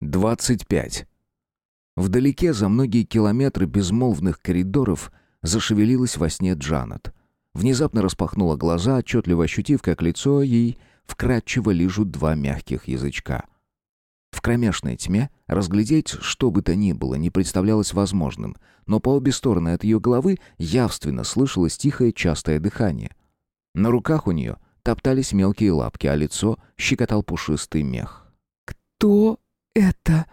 25. Вдалеке, за многие километры безмолвных коридоров, зашевелилась во сне Джанет. Внезапно распахнула глаза, отчетливо ощутив, как лицо ей вкрадчиво лижут два мягких язычка. В кромешной тьме разглядеть что бы то ни было не представлялось возможным, но по обе стороны от ее головы явственно слышалось тихое частое дыхание. На руках у нее топтались мелкие лапки, а лицо щекотал пушистый мех. «Кто это?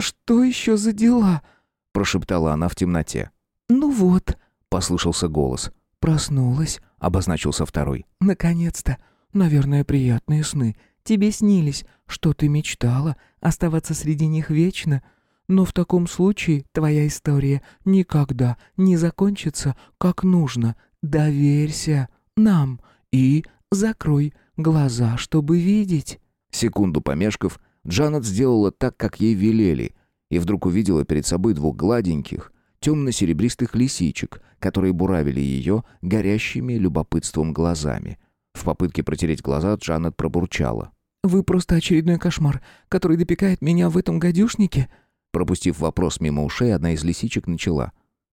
Что еще за дела?» — прошептала она в темноте. «Ну вот», — послышался голос. «Проснулась», — обозначился второй. «Наконец-то. Наверное, приятные сны. Тебе снились, что ты мечтала, оставаться среди них вечно. Но в таком случае твоя история никогда не закончится как нужно. Доверься нам и закрой глаза, чтобы видеть». Секунду помешков, Джанет сделала так, как ей велели, и вдруг увидела перед собой двух гладеньких, темно-серебристых лисичек, которые буравили ее горящими любопытством глазами. В попытке протереть глаза Джанет пробурчала. «Вы просто очередной кошмар, который допекает меня в этом гадюшнике?» Пропустив вопрос мимо ушей, одна из лисичек начала.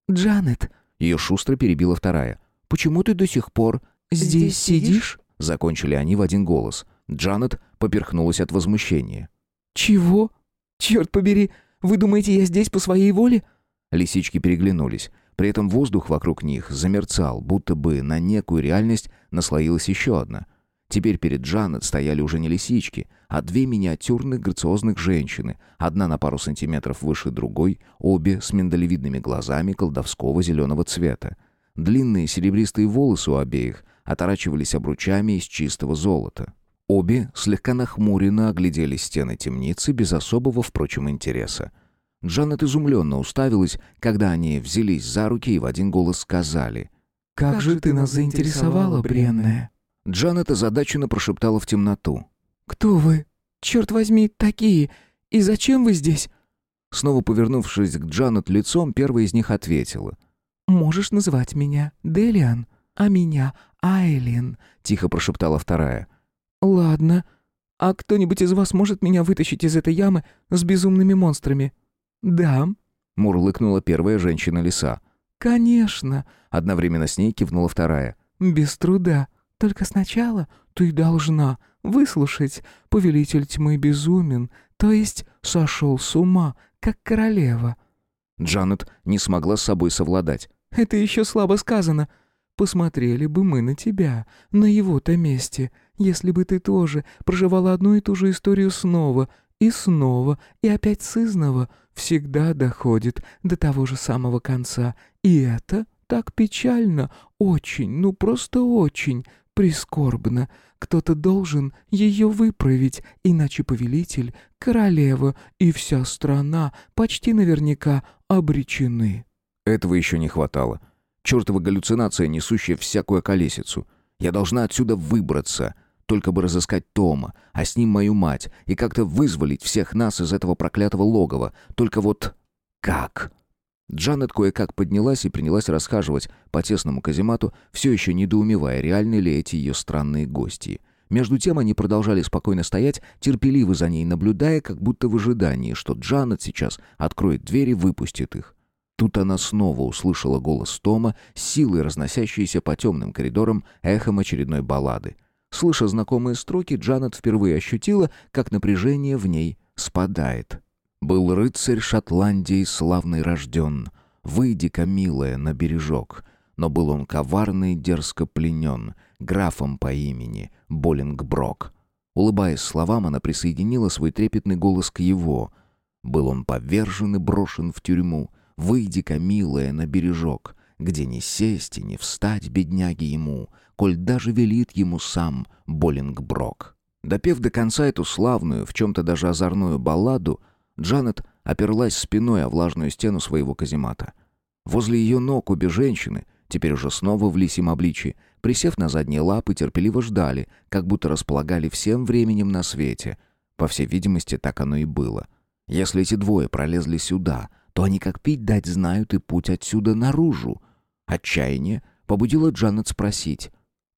«Джанет!» Ее шустро перебила вторая. «Почему ты до сих пор здесь, здесь сидишь?» Закончили они в один голос. Джанет поперхнулась от возмущения. «Чего? Черт побери! Вы думаете, я здесь по своей воле?» Лисички переглянулись. При этом воздух вокруг них замерцал, будто бы на некую реальность наслоилась еще одна. Теперь перед Джанет стояли уже не лисички, а две миниатюрных грациозных женщины, одна на пару сантиметров выше другой, обе с миндалевидными глазами колдовского зеленого цвета. Длинные серебристые волосы у обеих оторачивались обручами из чистого золота. Обе слегка нахмуренно оглядели стены темницы без особого, впрочем, интереса. Джанет изумленно уставилась, когда они взялись за руки и в один голос сказали «Как, же ты нас заинтересовала, бренная?» Джанет озадаченно прошептала в темноту. «Кто вы? Черт возьми, такие! И зачем вы здесь?» Снова повернувшись к Джанет лицом, первая из них ответила. «Можешь называть меня Делиан, а меня Айлин», — тихо прошептала вторая. «Ладно. А кто-нибудь из вас может меня вытащить из этой ямы с безумными монстрами?» «Да», — мурлыкнула первая женщина-лиса. «Конечно», — одновременно с ней кивнула вторая. «Без труда. Только сначала ты должна выслушать. Повелитель тьмы безумен, то есть сошел с ума, как королева». Джанет не смогла с собой совладать. «Это еще слабо сказано. Посмотрели бы мы на тебя, на его-то месте, если бы ты тоже проживала одну и ту же историю снова и снова, и опять сызнова, всегда доходит до того же самого конца. И это так печально, очень, ну просто очень прискорбно. Кто-то должен ее выправить, иначе повелитель, королева и вся страна почти наверняка обречены». Этого еще не хватало. Чертова галлюцинация, несущая всякую колесицу. Я должна отсюда выбраться. Только бы разыскать Тома, а с ним мою мать, и как-то вызволить всех нас из этого проклятого логова. Только вот как? Джанет кое-как поднялась и принялась расхаживать по тесному каземату, все еще недоумевая, реальны ли эти ее странные гости. Между тем они продолжали спокойно стоять, терпеливо за ней наблюдая, как будто в ожидании, что Джанет сейчас откроет дверь и выпустит их. Тут она снова услышала голос Тома, силой разносящейся по темным коридорам эхом очередной баллады. Слыша знакомые строки, Джанет впервые ощутила, как напряжение в ней спадает. «Был рыцарь Шотландии славный рожден, выйди-ка, милая, на бережок». Но был он коварный, дерзко пленен, графом по имени Боллингброк. Улыбаясь словам, она присоединила свой трепетный голос к его. Был он повержен и брошен в тюрьму, Выйди-ка, милая, на бережок, где не сесть и не встать бедняги ему, коль даже велит ему сам Боллингброк. Допев до конца эту славную, в чем-то даже озорную балладу, Джанет оперлась спиной о влажную стену своего каземата. Возле ее ног обе женщины, теперь уже снова в лисьем обличье, присев на задние лапы, терпеливо ждали, как будто располагали всем временем на свете. По всей видимости, так оно и было. Если эти двое пролезли сюда — то они как пить дать знают и путь отсюда наружу. Отчаяние побудило Джанет спросить.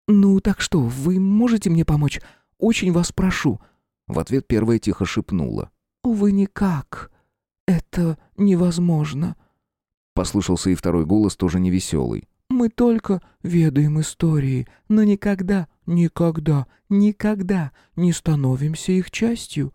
«Ну так что, вы можете мне помочь? Очень вас прошу». В ответ первая тихо шепнула. «Увы, никак. Это невозможно». Послышался и второй голос, тоже невеселый. «Мы только ведаем истории, но никогда, никогда, никогда не становимся их частью.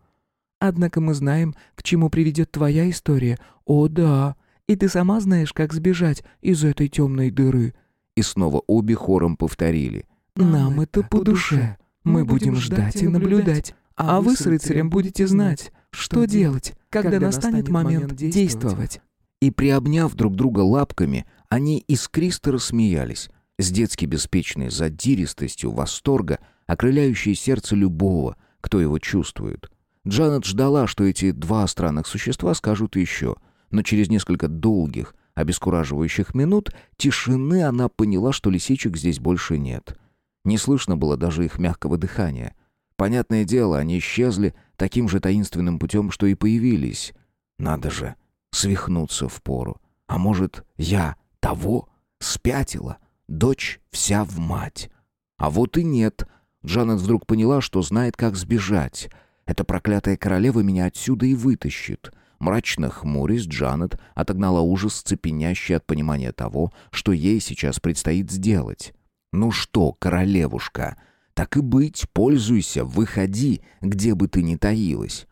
Однако мы знаем, к чему приведет твоя история. О да, и ты сама знаешь, как сбежать из этой темной дыры». И снова обе хором повторили. «Нам это по душе. Мы будем ждать и наблюдать, а вы с рыцарем будете знать, что делать, когда настанет момент действовать». И приобняв друг друга лапками, они искристо рассмеялись, с детски беспечной задиристостью восторга, окрыляющей сердце любого, кто его чувствует. Джанет ждала, что эти два странных существа скажут еще, но через несколько долгих, обескураживающих минут тишины она поняла, что лисичек здесь больше нет. Не слышно было даже их мягкого дыхания. Понятное дело, они исчезли таким же таинственным путем, что и появились. Надо же, свихнуться в пору. А может, я того спятила? Дочь вся в мать. А вот и нет. Джанет вдруг поняла, что знает, как сбежать. Эта проклятая королева меня отсюда и вытащит. Мрачно хмурясь, Джанет отогнала ужас, цепенящий от понимания того, что ей сейчас предстоит сделать. «Ну что, королевушка, так и быть, пользуйся, выходи, где бы ты ни таилась».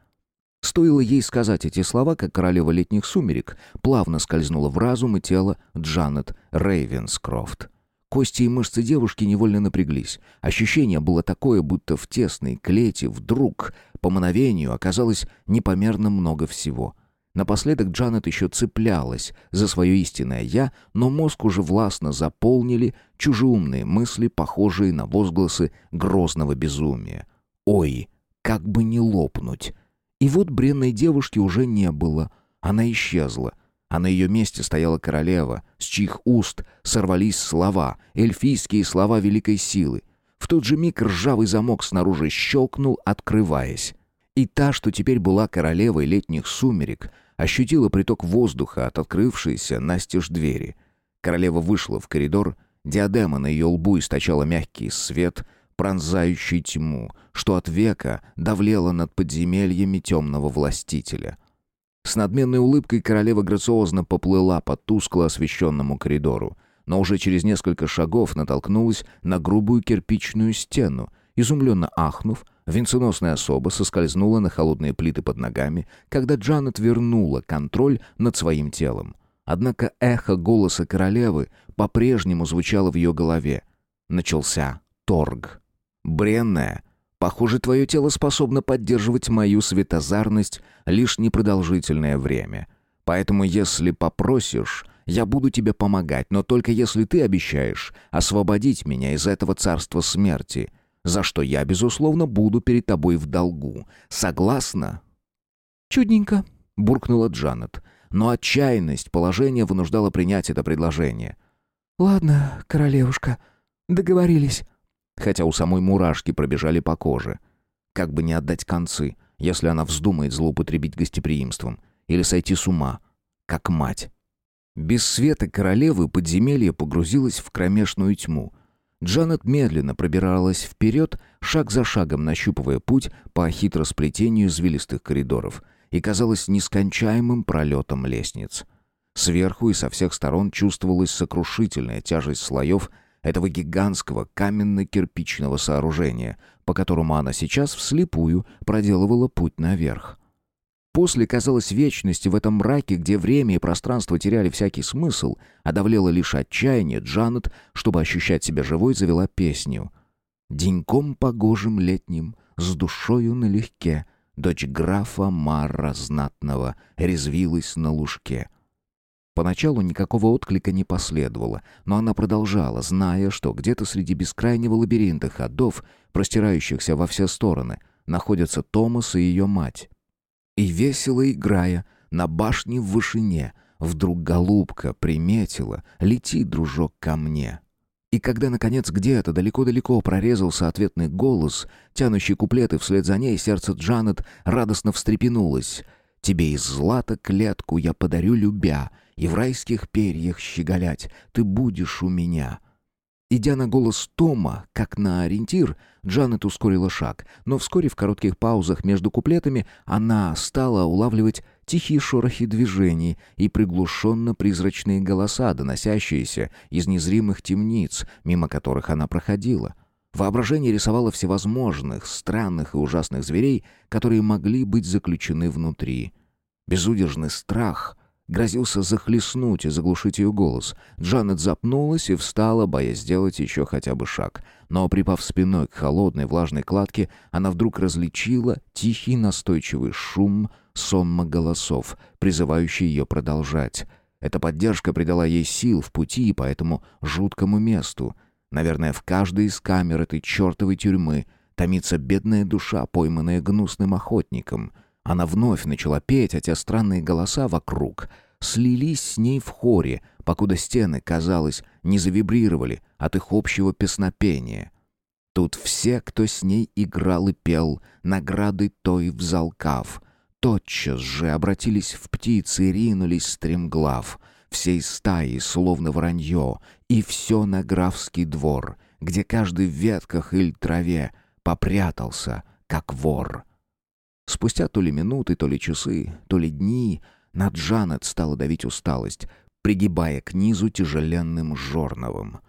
Стоило ей сказать эти слова, как королева летних сумерек плавно скользнула в разум и тело Джанет Рейвенскрофт. Кости и мышцы девушки невольно напряглись. Ощущение было такое, будто в тесной клете вдруг, по мановению, оказалось непомерно много всего. Напоследок Джанет еще цеплялась за свое истинное «я», но мозг уже властно заполнили чужеумные мысли, похожие на возгласы грозного безумия. «Ой, как бы не лопнуть!» И вот бренной девушки уже не было. Она исчезла. А на ее месте стояла королева, с чьих уст сорвались слова, эльфийские слова великой силы. В тот же миг ржавый замок снаружи щелкнул, открываясь. И та, что теперь была королевой летних сумерек, ощутила приток воздуха от открывшейся настежь двери. Королева вышла в коридор, диадема на ее лбу источала мягкий свет, пронзающий тьму, что от века давлело над подземельями темного властителя — с надменной улыбкой королева грациозно поплыла по тускло освещенному коридору, но уже через несколько шагов натолкнулась на грубую кирпичную стену. Изумленно ахнув, венценосная особа соскользнула на холодные плиты под ногами, когда Джанет вернула контроль над своим телом. Однако эхо голоса королевы по-прежнему звучало в ее голове. Начался торг. Бренная, Похоже, твое тело способно поддерживать мою светозарность лишь непродолжительное время. Поэтому, если попросишь, я буду тебе помогать, но только если ты обещаешь освободить меня из этого царства смерти, за что я, безусловно, буду перед тобой в долгу. Согласна?» «Чудненько», — буркнула Джанет, но отчаянность положения вынуждала принять это предложение. «Ладно, королевушка, договорились» хотя у самой мурашки пробежали по коже. Как бы не отдать концы, если она вздумает злоупотребить гостеприимством или сойти с ума, как мать. Без света королевы подземелье погрузилось в кромешную тьму. Джанет медленно пробиралась вперед, шаг за шагом нащупывая путь по хитросплетению извилистых коридоров и казалось нескончаемым пролетом лестниц. Сверху и со всех сторон чувствовалась сокрушительная тяжесть слоев этого гигантского каменно-кирпичного сооружения, по которому она сейчас вслепую проделывала путь наверх. После, казалось, вечности в этом мраке, где время и пространство теряли всякий смысл, а давлело лишь отчаяние, Джанет, чтобы ощущать себя живой, завела песню. «Деньком погожим летним, с душою налегке, дочь графа Марра знатного резвилась на лужке». Поначалу никакого отклика не последовало, но она продолжала, зная, что где-то среди бескрайнего лабиринта ходов, простирающихся во все стороны, находятся Томас и ее мать. И весело играя на башне в вышине, вдруг голубка приметила, лети, дружок, ко мне. И когда, наконец, где-то далеко-далеко прорезался ответный голос, тянущий куплеты вслед за ней, сердце Джанет радостно встрепенулось. «Тебе из злата клетку я подарю любя, и в райских перьях щеголять ты будешь у меня». Идя на голос Тома, как на ориентир, Джанет ускорила шаг, но вскоре в коротких паузах между куплетами она стала улавливать тихие шорохи движений и приглушенно-призрачные голоса, доносящиеся из незримых темниц, мимо которых она проходила. Воображение рисовало всевозможных, странных и ужасных зверей, которые могли быть заключены внутри. Безудержный страх грозился захлестнуть и заглушить ее голос. Джанет запнулась и встала, боясь сделать еще хотя бы шаг. Но, припав спиной к холодной влажной кладке, она вдруг различила тихий настойчивый шум сонма голосов, призывающий ее продолжать. Эта поддержка придала ей сил в пути по этому жуткому месту. Наверное, в каждой из камер этой чертовой тюрьмы томится бедная душа, пойманная гнусным охотником — она вновь начала петь, а те странные голоса вокруг слились с ней в хоре, покуда стены, казалось, не завибрировали от их общего песнопения. Тут все, кто с ней играл и пел, награды той взалкав, тотчас же обратились в птицы и ринулись стремглав, всей стаи, словно вранье, и все на графский двор, где каждый в ветках или траве попрятался, как вор. Спустя то ли минуты, то ли часы, то ли дни на Джанет стала давить усталость, пригибая к низу тяжеленным жорновым.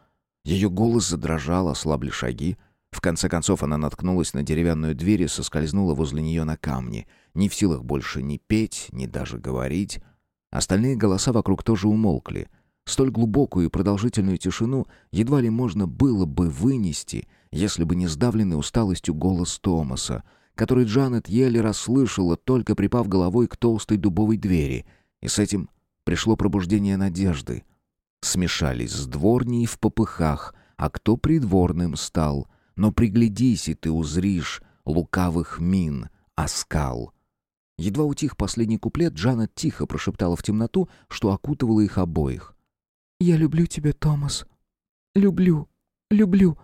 Ее голос задрожал, ослабли шаги. В конце концов она наткнулась на деревянную дверь и соскользнула возле нее на камни, не в силах больше ни петь, ни даже говорить. Остальные голоса вокруг тоже умолкли. Столь глубокую и продолжительную тишину едва ли можно было бы вынести, если бы не сдавленный усталостью голос Томаса — который Джанет еле расслышала, только припав головой к толстой дубовой двери. И с этим пришло пробуждение надежды. Смешались с дворней в попыхах, а кто придворным стал. Но приглядись, и ты узришь лукавых мин, оскал. Едва утих последний куплет, Джанет тихо прошептала в темноту, что окутывала их обоих. «Я люблю тебя, Томас. Люблю, люблю».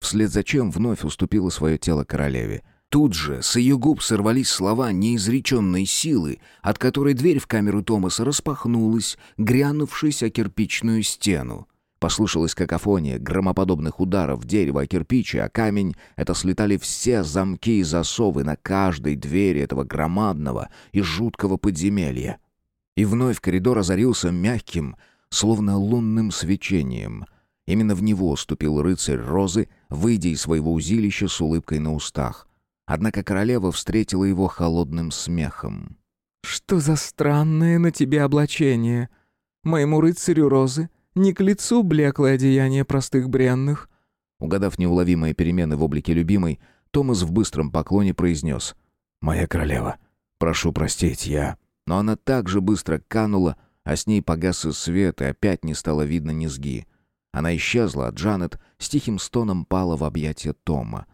Вслед за чем вновь уступила свое тело королеве — Тут же с ее губ сорвались слова неизреченной силы, от которой дверь в камеру Томаса распахнулась, грянувшись о кирпичную стену. Послышалась какофония громоподобных ударов дерева о кирпичи, а камень — это слетали все замки и засовы на каждой двери этого громадного и жуткого подземелья. И вновь коридор озарился мягким, словно лунным свечением. Именно в него ступил рыцарь Розы, выйдя из своего узилища с улыбкой на устах. Однако королева встретила его холодным смехом. «Что за странное на тебе облачение? Моему рыцарю розы не к лицу блеклое одеяние простых бренных». Угадав неуловимые перемены в облике любимой, Томас в быстром поклоне произнес «Моя королева, прошу простить, я...» Но она так же быстро канула, а с ней погас и свет, и опять не стало видно низги. Она исчезла, а Джанет с тихим стоном пала в объятия Тома.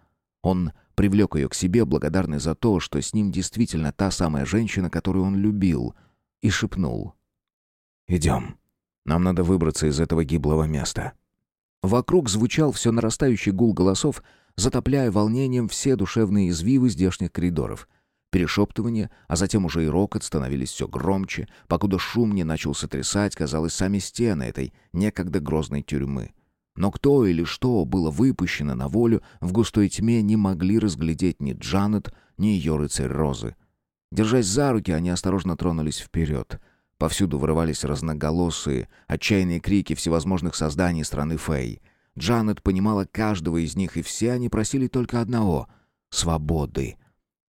Он привлек ее к себе, благодарный за то, что с ним действительно та самая женщина, которую он любил, и шепнул. «Идем. Нам надо выбраться из этого гиблого места». Вокруг звучал все нарастающий гул голосов, затопляя волнением все душевные извивы здешних коридоров. Перешептывания, а затем уже и рокот становились все громче, покуда шум не начал сотрясать, казалось, сами стены этой некогда грозной тюрьмы. Но кто или что было выпущено на волю, в густой тьме не могли разглядеть ни Джанет, ни ее рыцарь Розы. Держась за руки, они осторожно тронулись вперед. Повсюду вырывались разноголосые, отчаянные крики всевозможных созданий страны Фэй. Джанет понимала каждого из них, и все они просили только одного — свободы.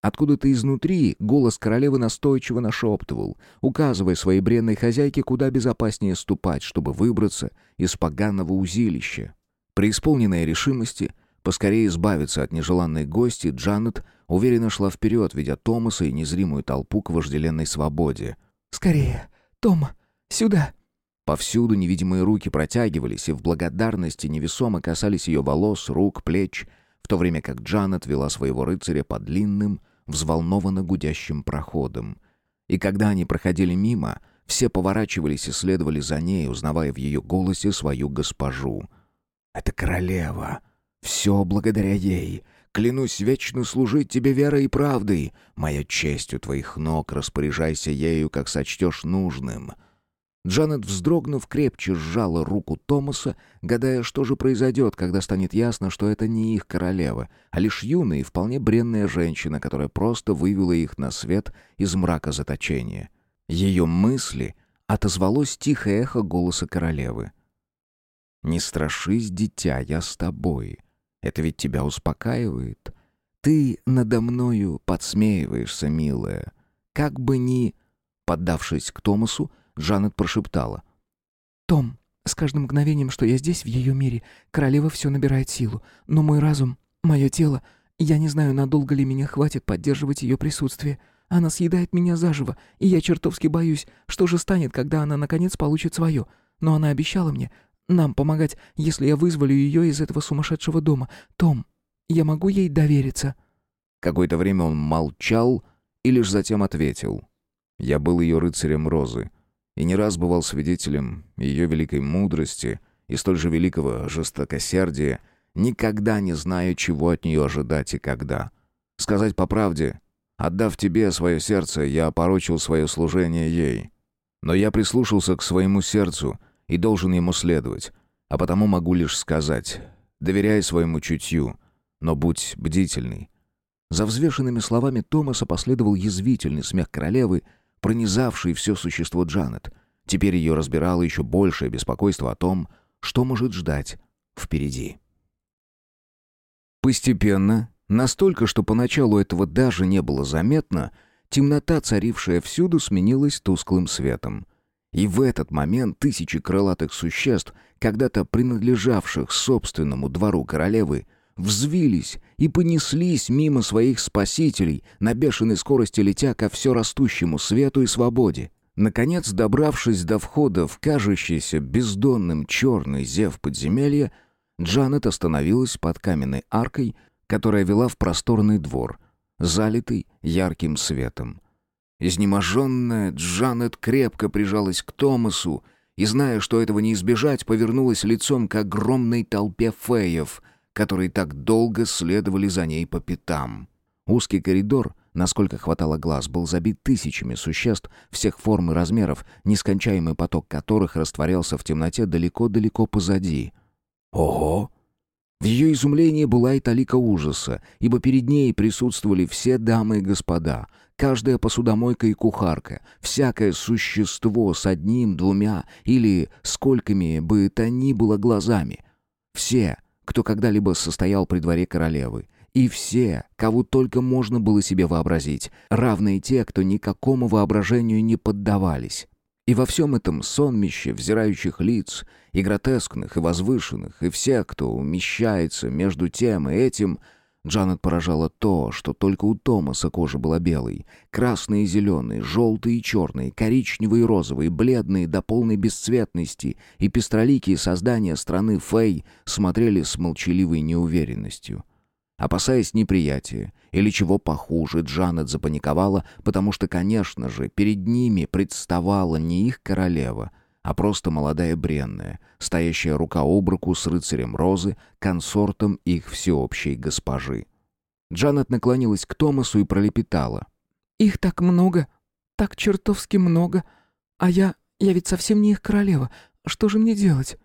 Откуда-то изнутри голос королевы настойчиво нашептывал, указывая своей бренной хозяйке, куда безопаснее ступать, чтобы выбраться из поганого узилища. Преисполненная решимости поскорее избавиться от нежеланной гости, Джанет уверенно шла вперед, ведя Томаса и незримую толпу к вожделенной свободе. «Скорее! Тома! Сюда!» Повсюду невидимые руки протягивались и в благодарности невесомо касались ее волос, рук, плеч, в то время как Джанет вела своего рыцаря по длинным, взволнованно гудящим проходом. И когда они проходили мимо, все поворачивались и следовали за ней, узнавая в ее голосе свою госпожу. «Это королева. Все благодаря ей. Клянусь вечно служить тебе верой и правдой. Моя честь у твоих ног, распоряжайся ею, как сочтешь нужным». Джанет, вздрогнув, крепче сжала руку Томаса, гадая, что же произойдет, когда станет ясно, что это не их королева, а лишь юная и вполне бренная женщина, которая просто вывела их на свет из мрака заточения. Ее мысли отозвалось тихое эхо голоса королевы. «Не страшись, дитя, я с тобой. Это ведь тебя успокаивает. Ты надо мною подсмеиваешься, милая. Как бы ни...» Поддавшись к Томасу, Джанет прошептала. «Том, с каждым мгновением, что я здесь, в ее мире, королева все набирает силу. Но мой разум, мое тело, я не знаю, надолго ли меня хватит поддерживать ее присутствие. Она съедает меня заживо, и я чертовски боюсь, что же станет, когда она наконец получит свое. Но она обещала мне нам помогать, если я вызволю ее из этого сумасшедшего дома. Том, я могу ей довериться?» Какое-то время он молчал и лишь затем ответил. «Я был ее рыцарем Розы и не раз бывал свидетелем ее великой мудрости и столь же великого жестокосердия, никогда не зная, чего от нее ожидать и когда. Сказать по правде, отдав тебе свое сердце, я опорочил свое служение ей. Но я прислушался к своему сердцу и должен ему следовать, а потому могу лишь сказать, доверяй своему чутью, но будь бдительный. За взвешенными словами Томаса последовал язвительный смех королевы, пронизавший все существо Джанет. Теперь ее разбирало еще большее беспокойство о том, что может ждать впереди. Постепенно, настолько, что поначалу этого даже не было заметно, темнота, царившая всюду, сменилась тусклым светом. И в этот момент тысячи крылатых существ, когда-то принадлежавших собственному двору королевы, взвились и понеслись мимо своих спасителей, на бешеной скорости летя ко все растущему свету и свободе. Наконец, добравшись до входа в кажущийся бездонным черный зев подземелья, Джанет остановилась под каменной аркой, которая вела в просторный двор, залитый ярким светом. Изнеможенная, Джанет крепко прижалась к Томасу и, зная, что этого не избежать, повернулась лицом к огромной толпе феев, которые так долго следовали за ней по пятам. Узкий коридор, насколько хватало глаз, был забит тысячами существ всех форм и размеров, нескончаемый поток которых растворялся в темноте далеко-далеко позади. «Ого!» В ее изумлении была и талика ужаса, ибо перед ней присутствовали все дамы и господа, каждая посудомойка и кухарка, всякое существо с одним, двумя или сколькими бы то ни было глазами. Все, кто когда-либо состоял при дворе королевы, и все, кого только можно было себе вообразить, равные те, кто никакому воображению не поддавались. И во всем этом сонмище взирающих лиц, и гротескных, и возвышенных, и всех, кто умещается между тем и этим — Джанет поражало то, что только у Томаса кожа была белой. Красные и зеленые, желтые и черные, коричневые и розовые, бледные до полной бесцветности и пестроликие создания страны Фэй смотрели с молчаливой неуверенностью. Опасаясь неприятия или чего похуже, Джанет запаниковала, потому что, конечно же, перед ними представала не их королева — а просто молодая бренная, стоящая рука об руку с рыцарем Розы, консортом их всеобщей госпожи. Джанет наклонилась к Томасу и пролепетала. «Их так много, так чертовски много, а я... я ведь совсем не их королева. Что же мне делать?»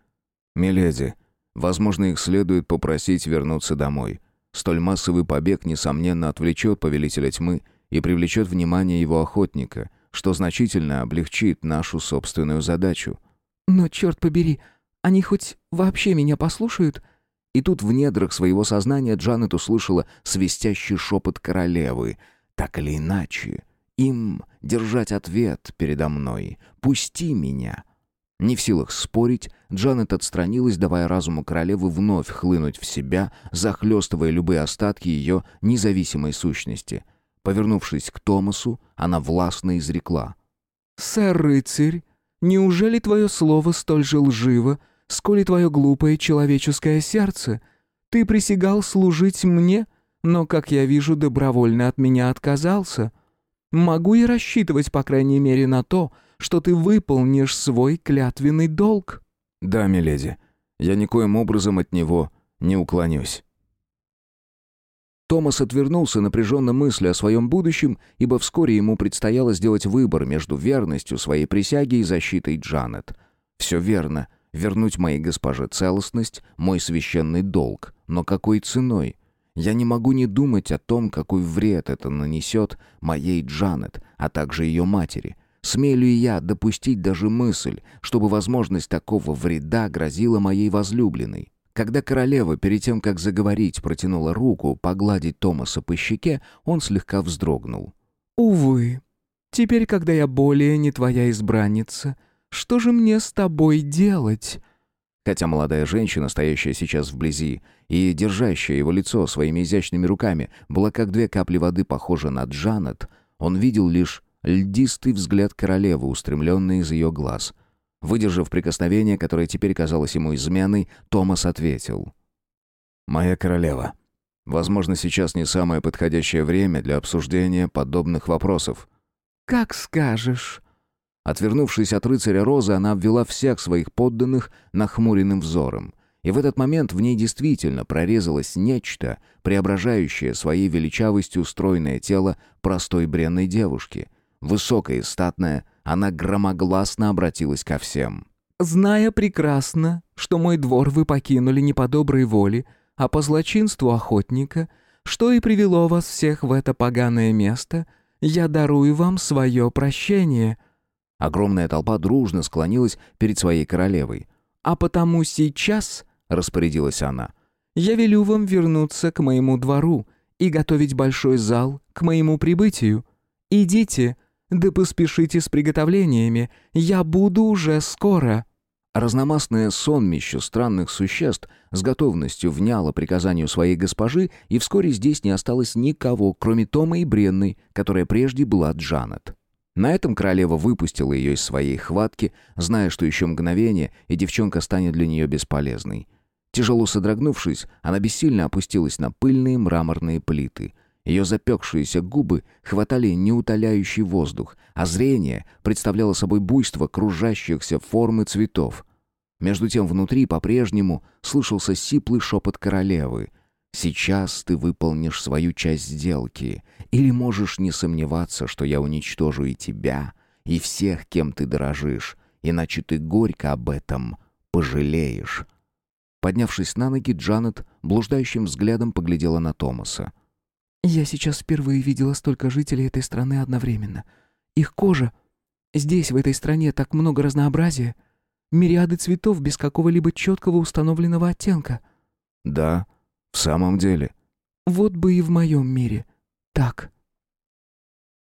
«Миледи, возможно, их следует попросить вернуться домой. Столь массовый побег, несомненно, отвлечет повелителя тьмы и привлечет внимание его охотника, что значительно облегчит нашу собственную задачу. «Но, черт побери, они хоть вообще меня послушают?» И тут в недрах своего сознания Джанет услышала свистящий шепот королевы. «Так или иначе, им держать ответ передо мной. Пусти меня!» Не в силах спорить, Джанет отстранилась, давая разуму королевы вновь хлынуть в себя, захлестывая любые остатки ее независимой сущности — Повернувшись к Томасу, она властно изрекла. «Сэр-рыцарь, неужели твое слово столь же лживо, сколь и твое глупое человеческое сердце? Ты присягал служить мне, но, как я вижу, добровольно от меня отказался. Могу я рассчитывать, по крайней мере, на то, что ты выполнишь свой клятвенный долг?» «Да, миледи, я никоим образом от него не уклонюсь». Томас отвернулся, напряженно мысля о своем будущем, ибо вскоре ему предстояло сделать выбор между верностью своей присяге и защитой Джанет. «Все верно. Вернуть моей госпоже целостность — мой священный долг. Но какой ценой? Я не могу не думать о том, какой вред это нанесет моей Джанет, а также ее матери. Смею ли я допустить даже мысль, чтобы возможность такого вреда грозила моей возлюбленной? Когда королева, перед тем, как заговорить, протянула руку погладить Томаса по щеке, он слегка вздрогнул. «Увы. Теперь, когда я более не твоя избранница, что же мне с тобой делать?» Хотя молодая женщина, стоящая сейчас вблизи и держащая его лицо своими изящными руками, была как две капли воды похожа на Джанет, он видел лишь льдистый взгляд королевы, устремленный из ее глаз — Выдержав прикосновение, которое теперь казалось ему изменой, Томас ответил. «Моя королева, возможно, сейчас не самое подходящее время для обсуждения подобных вопросов». «Как скажешь». Отвернувшись от рыцаря Розы, она обвела всех своих подданных нахмуренным взором. И в этот момент в ней действительно прорезалось нечто, преображающее своей величавостью стройное тело простой бренной девушки. Высокая и статная, она громогласно обратилась ко всем. «Зная прекрасно, что мой двор вы покинули не по доброй воле, а по злочинству охотника, что и привело вас всех в это поганое место, я дарую вам свое прощение». Огромная толпа дружно склонилась перед своей королевой. «А потому сейчас», — распорядилась она, — «я велю вам вернуться к моему двору и готовить большой зал к моему прибытию. Идите, да поспешите с приготовлениями, я буду уже скоро». Разномастное сонмище странных существ с готовностью вняло приказанию своей госпожи, и вскоре здесь не осталось никого, кроме Тома и Бренной, которая прежде была Джанет. На этом королева выпустила ее из своей хватки, зная, что еще мгновение, и девчонка станет для нее бесполезной. Тяжело содрогнувшись, она бессильно опустилась на пыльные мраморные плиты — ее запекшиеся губы хватали неутоляющий воздух, а зрение представляло собой буйство кружащихся формы цветов. Между тем внутри по-прежнему слышался сиплый шепот королевы. «Сейчас ты выполнишь свою часть сделки, или можешь не сомневаться, что я уничтожу и тебя, и всех, кем ты дорожишь, иначе ты горько об этом пожалеешь». Поднявшись на ноги, Джанет блуждающим взглядом поглядела на Томаса. Я сейчас впервые видела столько жителей этой страны одновременно. Их кожа... Здесь, в этой стране, так много разнообразия. Мириады цветов без какого-либо четкого установленного оттенка. Да, в самом деле. Вот бы и в моем мире. Так.